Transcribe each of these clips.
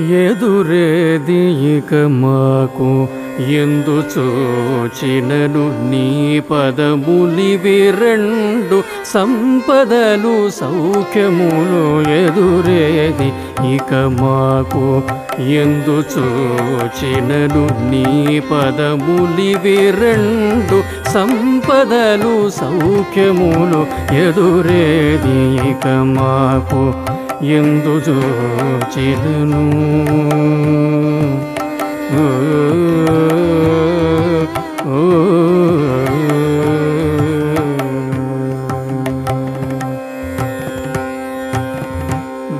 ఎదురేది ఇక మాకు. ఎందు చూచినను నీ పదములివి రెండు సంపదలు సౌఖ్యములు ఎదురేది ఇక మాకు. ఎందు చూచినను నీ పదములివి రెండు సంపదలు సౌఖ్యములు ఎదురేది ఇక మాకు. इन्दुजो चिदु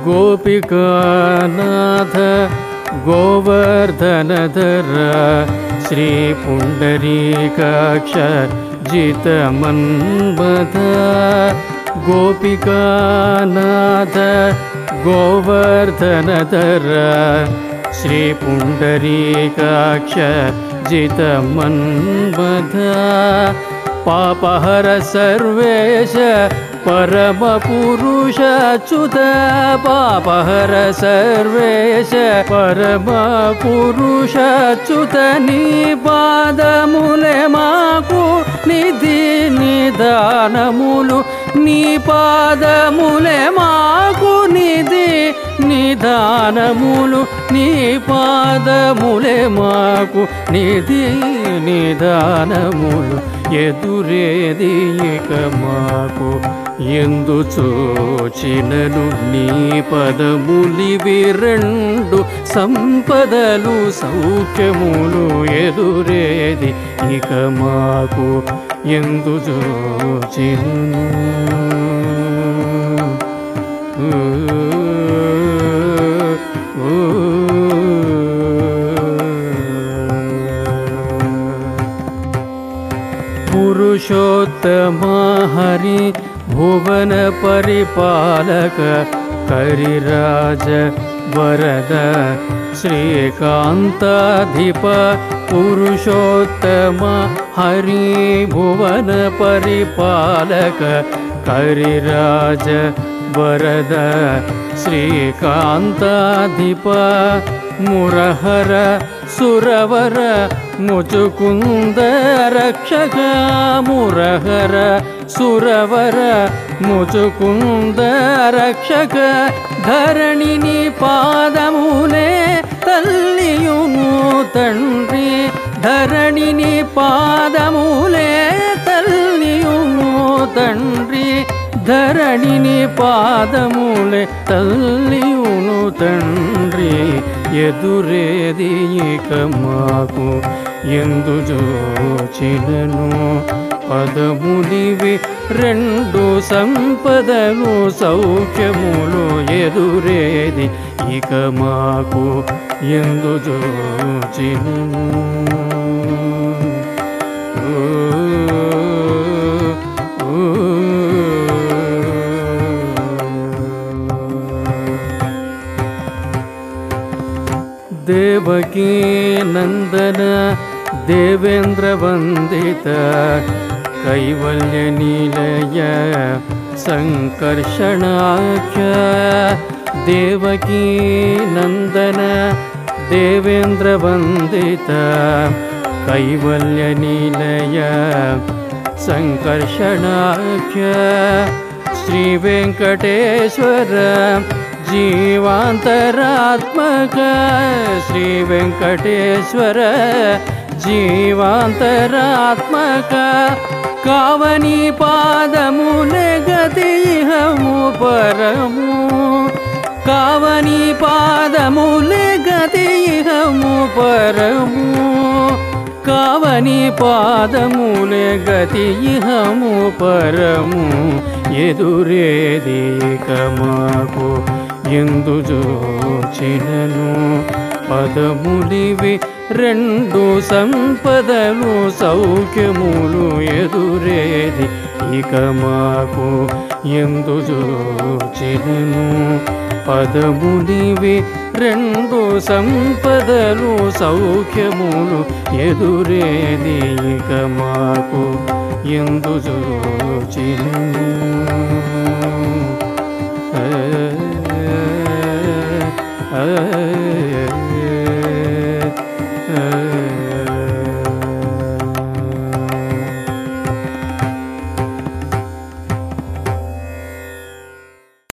गोपिकानाथ गोवर्धनधर श्रीपुण्डरीकाक्ष जितमन्वथ गोपिकानाथ गोवर्धनधर श्रीपुण्डरीकाक्ष जितमन्वध पापहर सर्वेश परमपुरुषच्युत पापहर सर्वेश परमपुरुषच्युत निपादमुले मा कु निधि निधानीपादमुले मा నిదానములు నీ పాదములే మాకు నిధి నిదానములు ఎదురేది ఇక మాకు. ఎందు చూచినను నీ పదములివి రెండు సంపదలు సౌఖ్యములు ఎదురేది ఇక మాకు. ఎందు చూచినను पुरुषोत्तमा हरि भुवन परिपालक करिराज वरद श्रीकान्ताधिप पुरुषोत्तम हरि भुवन करिराज वरद श्रीकान्ताधिप मुरहर ಸುರವರ ಮುಜುಕುಂದ ರಕ್ಷಕ ಮುರಹರ ಸುರವರ ಮುಜುಕುಂದ ರಕ್ಷಕ ಧರಣಿನಿ ಪಾದಮೂನೆ ತಲ್ಲಿಯುನು ತಂಡ್ರಿ ಧರಣಿನಿ ಪಾದಮೂಲೆ ತಲ್ಲಿಯುನು ತಂಡ್ರಿ ಧರಣಿನಿ ಪಾದಮೂಲೆ ತಲ್ಲಿಯುನು ತಂಡ್ರಿ ఎదురేది ఇక మాకు. ఎందు జోచినను పదములివి రెండు సంపదలు సౌఖ్యములు ఎదురేది ఇక మాకు. ఎందు జోచినను ेवी नन्दन देवेन्द्रवन्दित कैवल्यनिलय सङ्कर्षणाख्य च देवगीनन्दन देवेन्द्रवन्दिता कैवल्यनिलय सङ्कर्षणाख्य श्रीवेङ्कटेश्वर శ్రీ వెంకటేశ్వర జీవాంతరాత్మక శ్రీ వెంకటేశ్వర జీవాంతరాత్మక కావని పాదములే గతిహము పరము. కావని పాదములే గతిహము పరము. కావని పాదములే గతిహము పరము. ఎదురేది కమాకు ఎందు చూచినను పదములివి రెండు సంపదలు సౌఖ్యములు ఎదురేది ఇక మాకు ఎందు చూచినను పదములివి రెండు సంపదలు సౌఖ్యములు ఎదురేది ఇక మాకు ఎందు చూచినను